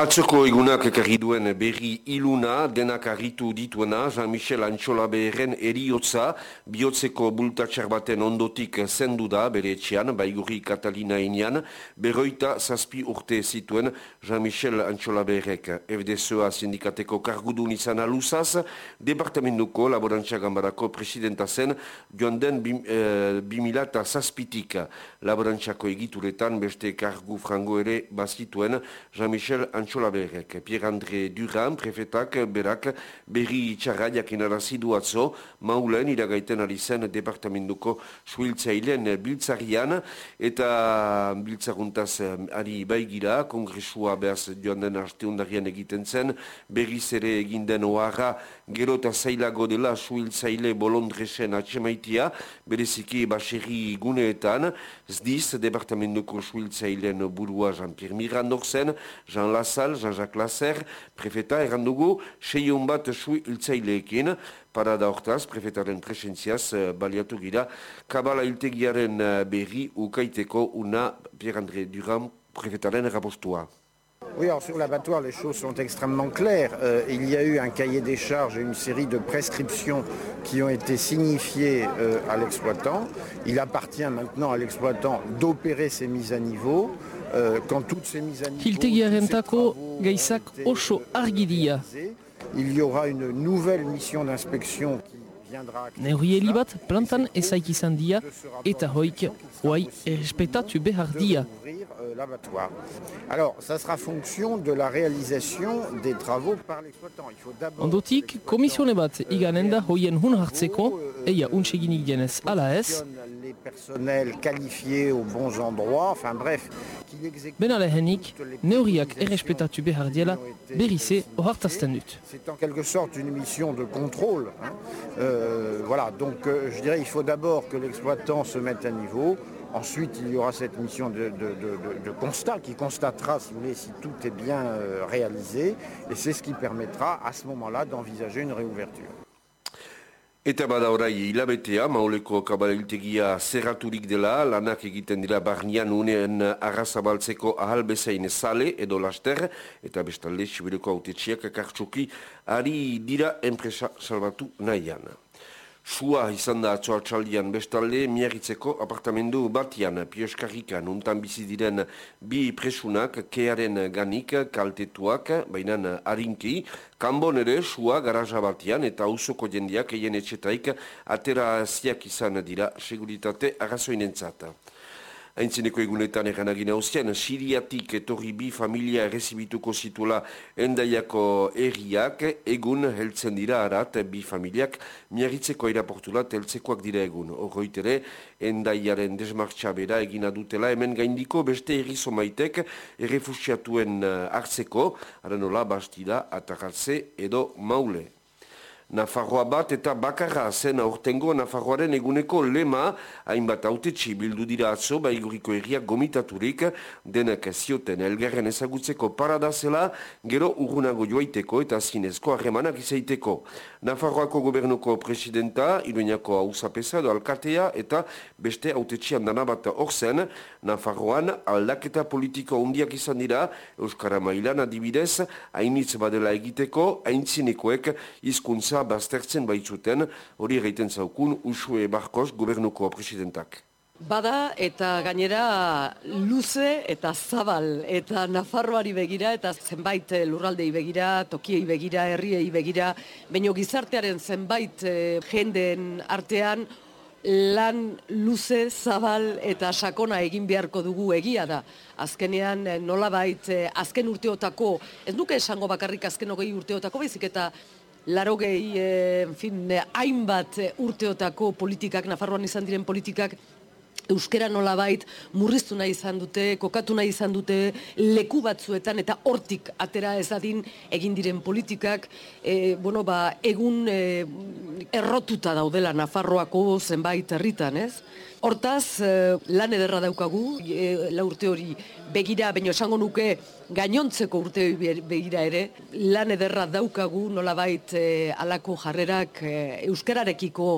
Atzoko egunak ekarri duen berri iluna, denak arritu dituena, Jean-Michel Antxola beherren eriotza, bihotzeko bultatxar baten ondotik zendu da, bere etxean, baigurri Katalina inian, berroita zazpi urte zituen Jean-Michel Antxola beherrek. FDSOA sindikateko kargudun izan aluzaz, departamentuko laborantza gambarako presidenta zen, joan den bimila eta zazpitik laborantzako egituretan, beste kargu frango ere bazituen Jean-Michel Antxola Antxolaberek. Pierre-André Duran, prefetak, berak, berri itxarra jakin arazidu atzo, maulen iragaiten ari zen departamentuko suiltzailen biltzarian, eta biltzaruntaz ari baigira, kongresua behaz joan den arteundarien egiten zen, berriz ere egin den oharra, gero eta zailago dela suiltzaile bolondresen atxemaitia, bereziki baserri guneetan, zdiz, departamentuko suiltzailen burua Jean-Pierre Mirandor zen, Jean Lassa, Jean-Jacques Lasser, prefeta, errandugu, seion bat sui iltzaileekin, parada hortaz, prefetaren presentziaz, uh, baliatu gira, kabala iltegiaren uh, berri ukaiteko una Pierre-André Durand, prefetaren rapostua. Oui, alors sur l'abattoir, les choses sont extrêmement claires. Euh, il y a eu un cahier des charges et une série de prescriptions qui ont été signifiées euh, à l'exploitant. Il appartient maintenant à l'exploitant d'opérer ces mises à niveau. Euh. Hiltegiarentako gaizak oso argi dira. Il y aura une nouvelle mission d'inspection qui Neurrieli bat plantan ezaik izan dia eta hoik hoai errespetatu behar dia. Alors, ça sera fonction de la réalisation des travaux par l'exploitant. Ondotik, komisione bat iganen da hoien hun hartzeko, eia untseginik dienez ala ez, les personnels qualifiés aux bons endroits, enfin bref. Ben alehenik, neurriak errespetatu behar diela, berrize ohartazten dut. C'est en quelque sorte une mission de contrôle. Hein. Euh, voilà, donc euh, je dirais il faut d'abord que l'exploitant se mette à niveau. Ensuite, il y aura cette mission de, de, de, de constat qui constatera, si vous voulez, si tout est bien euh, réalisé. Et c'est ce qui permettra, à ce moment-là, d'envisager une réouverture. Eta bada orai hilabetea, mauleko kabaliltegia zerraturik dela, lanak egiten dira barnian unean arrazabaltzeko ahalbezain sale edo laster, eta bestalde sibireko autetxiak kartsuki ari dira enpresa salbatu nahian. Sua izan da atzoa txaldian bestalde, miarritzeko apartamendu batian, pioskarrikan, untan bizi diren bi presunak, kearen ganik, kaltetuak, baina harinki, kanbon ere, sua garaja batian, eta usoko jendiak eien etxetaik, atera ziak izan dira, seguritate arrazoinentzata. Aintzineko egunetan egan agina hausian, Siriatik etorri bi familia errezibituko zituela endaiako erriak, egun heltzen dira arat, bi familiak miarritzeko airaportulat heltzekoak dira egun. Horroitere, endaiaren desmartxa bera egina dutela, hemen gaindiko beste erri somaitek errefusiatuen hartzeko, aranola bastida atakartze edo maule. Nafarroa bat eta bakarra zen aurtengo Nafarroaren eguneko lema hainbat autetxi bildu dira atzo baiguriko erriak gomitaturik denak zioten elgarren ezagutzeko parada gero urgunago joaiteko eta zinezko harremanak izaiteko. Nafarroako gobernuko presidenta, Iruñako hausapesa edo alkatea eta beste autetxi handana bat hor Nafarroan aldaketa politiko hundiak izan dira Euskara Mailan adibidez hainitz badela egiteko haintzinekoek hizkuntza baztertzen baitzuten, hori egiten zaukun Usue Barkos gobernuko presidentak. Bada eta gainera luze eta zabal eta Nafarroari begira eta zenbait lurraldei begira, tokiei begira, herriei begira, baino gizartearen zenbait jenden artean lan luze, zabal eta sakona egin beharko dugu egia da. Azkenean nolabait azken urteotako, ez nuke esango bakarrik azken hogei urteotako, baizik eta laro gehi, en fin, hainbat urteotako politikak, Nafarroan izan diren politikak, euskera nolabait murriztu nahi izan dute, kokatu nahi izan dute, leku batzuetan eta hortik atera ezadin egin diren politikak, e, bueno, ba, egun e, errotuta daudela Nafarroako zenbait herritan, ez? Hortaz, e, lan ederra daukagu, e, la urte hori begira, baina esango nuke gainontzeko urte hori begira ere, lan ederra daukagu nolabait e, alako jarrerak, e, euskararekiko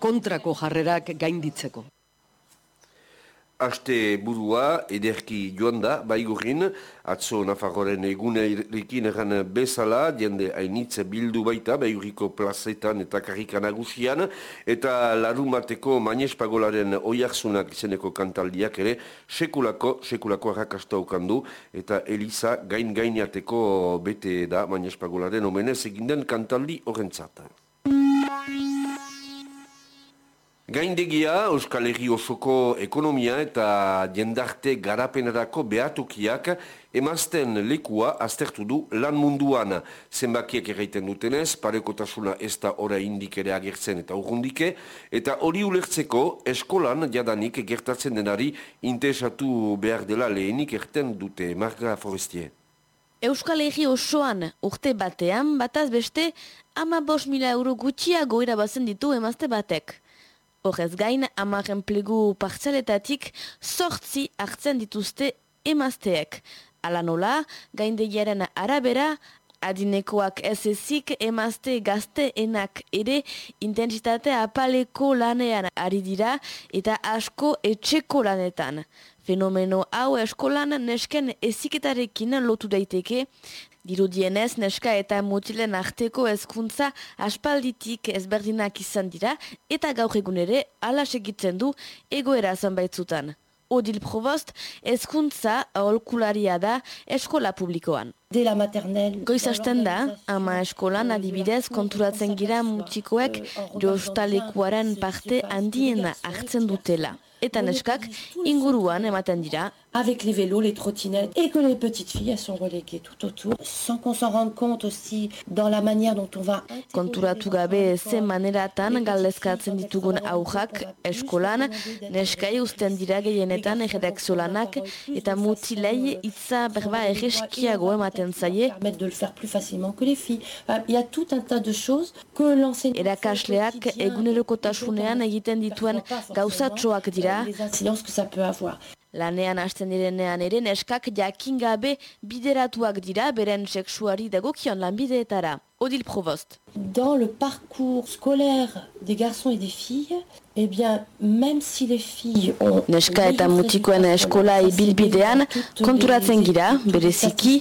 kontrako jarrerak gainditzeko. Aste burua ederki joan da, baigurin, atzo Nafarroren egunerekin egan bezala, jende hainitze bildu baita, baiguriko plazetan eta karrikan agusian, eta larumateko mainespagolaren oiarzunak izeneko kantaldiak ere, sekulako, sekulako harrakasta du, eta Elisa gain gainiateko bete da mainespagolaren omenez eginden kantaldi horrentzat. Gaindegia Euskal Herri osoko ekonomia eta jendarte garapenerako behatukiak emazten lekua aztertu du lan munduan. Zenbakiek erraiten dutenez, parekotasuna ez da ora indik ere agertzen eta urrundike, eta hori ulertzeko eskolan jadanik gertatzen denari interesatu behar dela lehenik erten dute. Marga Forestier. Euskal Herri osoan urte batean, bataz beste, ama bos mila euro gutxia goira bazen ditu emazte batek. Horrez gain, amaren plegu partzeletatik sortzi hartzen dituzte emazteek. Ala nola, gaindegiaren arabera, adinekoak ez ezik emazte gazteenak ere intensitate apaleko lanean ari dira eta asko etxeko lanetan. Fenomeno hau eskolan nesken eziketarekin lotu daiteke, Dirudienez, neska eta mutilen arteko ezkuntza aspalditik ezberdinak izan dira eta gaur egun ere ala segitzen du egoera zanbaitzutan. Odil Provost, ezkuntza aholkularia da eskola publikoan. Goizasten da, ama eskolan adibidez konturatzen gira mutikoek jostalekuaren parte handiena hartzen dutela. Eta neskak inguruan ematen dira avec les vélos, les trottinettes, et que les petites filles, elles sont reléguées tout autour, sans qu'on s'en rende compte aussi dans la manière dont on va... Konturatu gabe ze maneratan galdezkatzen ditugun aujak eskolan, neskai usten dira gehienetan erredakzio lanak eta mutilei itza berba erreskiago ematen zaie. de le faire plus facilement que les filles. Il y a tout un tas de choses que l'enseignant... Erakasleak egunerokotasunean egiten dituen gauzatxoak dira. Les incidences que ça peut avoir. Lanean hasten direnean ere neskak jakin gabe bideratuak dira beren seksuari dagokion lanbideetara. Odile Provost. Dans le parcours scolaire des garçons et des filles, eh bien, même si les filles ont... Neska eta mutikoen eskola ibilbidean konturatzen gira, bereziki,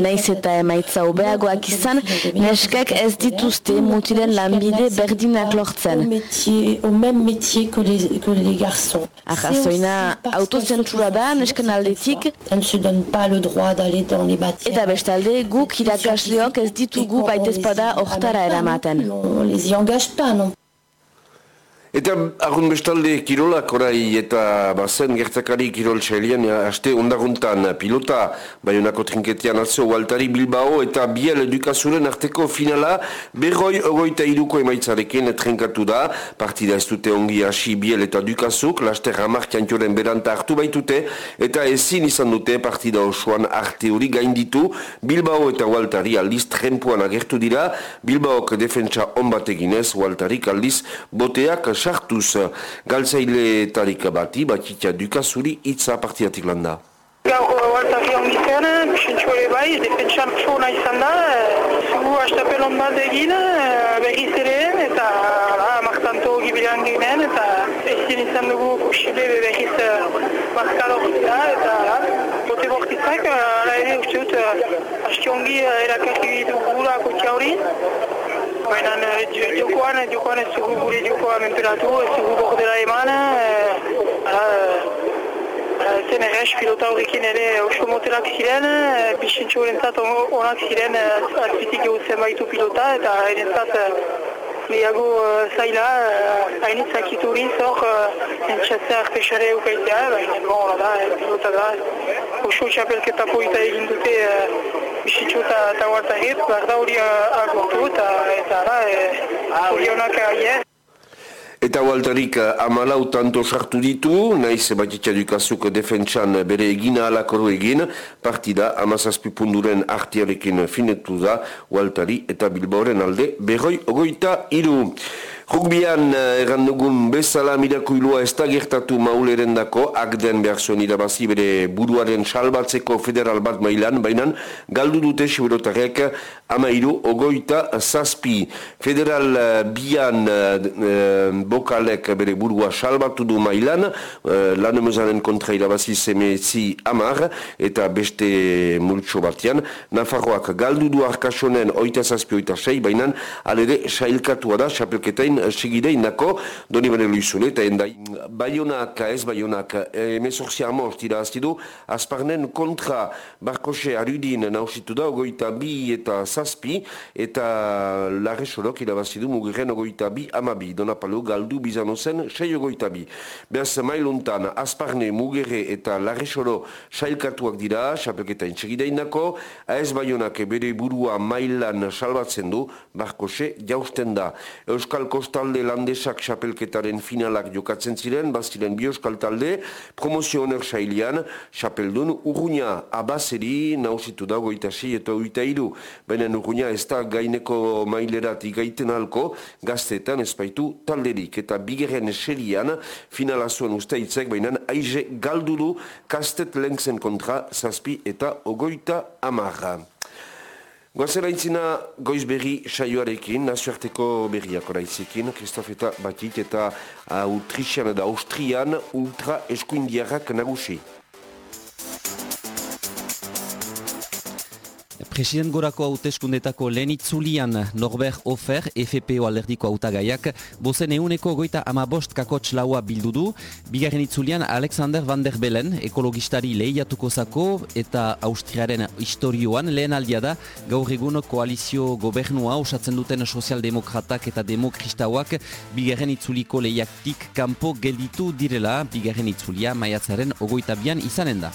naiz eta emaitza obeagoak izan, neskak ez dituzte mutilen lanbide berdinak lortzen. Au, métier, au même métier que les, que les garçons. Ahazoina autozentsura da nesken aldetik. Elle ne se donne pas le droit d'aller dans les bâtiments. Eta bestalde, guk irakasleok ez ditugu baitezpada hortara eramaten. Eta argun bestalde kirolak orai eta bazen gertakari kirol txailian haste ondaguntan pilota baionako trinketean atzo Waltari Bilbao eta Biel Dukazuren arteko finala berroi ogoita iruko emaitzarekin trinkatu da. Partida ez dute ongi hasi Biel eta Dukazuk laster hamar kiantioren beranta hartu baitute eta ezin izan dute partida osoan arte hori gainditu. Bilbao eta Waltari aldiz trempuan agertu dira. Bilbaok defentsa onbat eginez Waltarik aldiz boteak sartuz galtzaile tarik bati, batitia dukazuri itza partiatik landa. Gaur waltari ongi zen, bisentxo ere bai, defentsan zona izan da, zugu hastapel hon bat egin, berriz ere, eta martanto gibilean ginen, eta ezin izan dugu posible berriz markado da, eta bote bortitzak, ala ere uste dut, hasti ongi erakarri dugula kotia hori, Baina jokoan, jokoan ez dugu gure jokoa menperatu, ez dugu bordela eman. Zen errez pilota horrekin ere oso motelak ziren, bixentxo horrentzat onak ziren azpitik egutzen baitu pilota eta horrentzat gehiago zaila, hainitzak ituriz hor entxatzea arpexare ukaitea, baina bon, da, pilota da, oso txapelketa poita egin dute bisitxu eta guarta hit, behar da hori agortu eta eta da, hori honak aie. Eta Walterik amalau tanto sartu ditu, nahiz batitza dukazuk defentsan bere egina alakoro egin, partida amazazpipunduren artiarekin finetu da Walteri eta Bilbaoren alde berroi ogoita iru. Rugbian egan dugun bezala mirakuilua ez da gertatu mauleren dako, akden behar zuen irabazi bere buruaren salbatzeko federal bat mailan, baina galdu dute siberotarek amairu ogoita zazpi. Federal bian e, bokalek bere burua salbatu du mailan, e, lan emezaren kontra irabazi zemetzi amar, eta beste multso batean. Nafarroak galdu du arkasonen oita zazpi oita sei, baina alere sailkatua da, xapelketain segidei nako, doni bane luizune, eta enda baionak, ez baionak, emezorzia amos tira aztidu, azparnen kontra barkose arudin nausitu da, ogoita bi eta zazpi, eta larre sorok irabazidu mugiren ogoita bi amabi, dona palu galdu bizano zen, sei ogoita bi. Beaz mailuntan, azparne mugere eta larre soro sailkatuak dira, xapelketa segidei nako, ez baionak bere burua mailan salbatzen du, barkose jausten da. Kostalde landesak xapelketaren finalak jokatzen ziren, baziren bi euskal talde, promozio honer sailian, xapeldun urruña abazeri nausitu da goita eta oita iru. Baina urruña ez da gaineko mailerat igaiten alko, gazteetan ezpaitu talderik. Eta bigeren eserian, finala zuen usteitzek, baina aize galdulu kastet lenkzen kontra zazpi eta ogoita amarra. Intzina goiz berri saioarekin, nazioarteko berriak oraitzekin, Kristof eta Batit eta Autrixian eta Austrian ultra eskuindiarrak nagusi. President gorako hauteskundetako lehen itzulian Norbert Ofer, FPO alderdiko hautagaiak, bozen euneko goita ama bost kakotx laua bildu du, bigarren itzulian Alexander van der Bellen, ekologistari lehiatuko zako eta Austriaren historioan lehen aldia da, gaur egun koalizio gobernua osatzen duten sozialdemokratak eta demokristauak bigarren itzuliko lehiaktik kanpo gelditu direla, bigarren itzulia maiatzaren ogoita bian izanen da.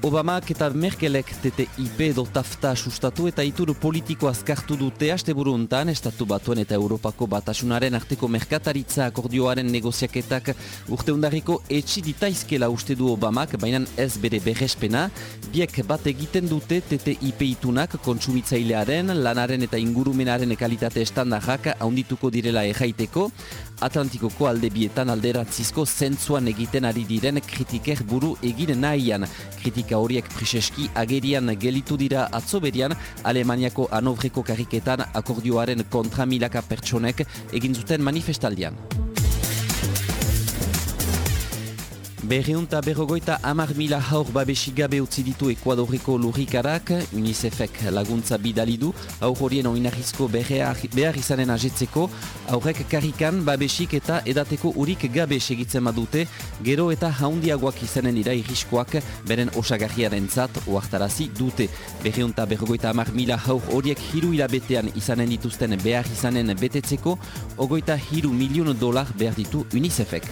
Obamak eta Merkelek TTIP edo tafta sustatu eta ituru politiko azkartu dute haste buruntan Estatu Batuen eta Europako Batasunaren arteko merkataritza akordioaren negoziaketak urte undarriko etxi ditaizkela uste du Obamak, baina ez bere berrespena. Biek bat egiten dute TTIP itunak kontsumitzailearen, lanaren eta ingurumenaren kalitate estandarrak haundituko direla erraiteko. Atlantikoko alde bietan alderatzizko zentzuan egiten ari diren kritiker buru egin nahian. Kritika horiek priseski agerian gelitu dira atzoberian Alemaniako anovreko kariketan akordioaren kontra milaka pertsonek egin zuten manifestaldian. Berreunta berrogoita amar mila haur babesi gabe utzi ditu Ekuadorreko lurrikarak, UNICEFek laguntza bidali du, haur horien oinarrizko behar izanen ajetzeko, aurrek karrikan babesik eta edateko urik gabe segitzen badute, gero eta haundiagoak izanen ira irriskoak. Beren osagarriaren zat oartarazi dute. Berreunta berrogoita amar mila haur horiek hiru hilabetean izanen dituzten behar izanen betetzeko, ogoita hiru milion dolar behar ditu UNICEFek.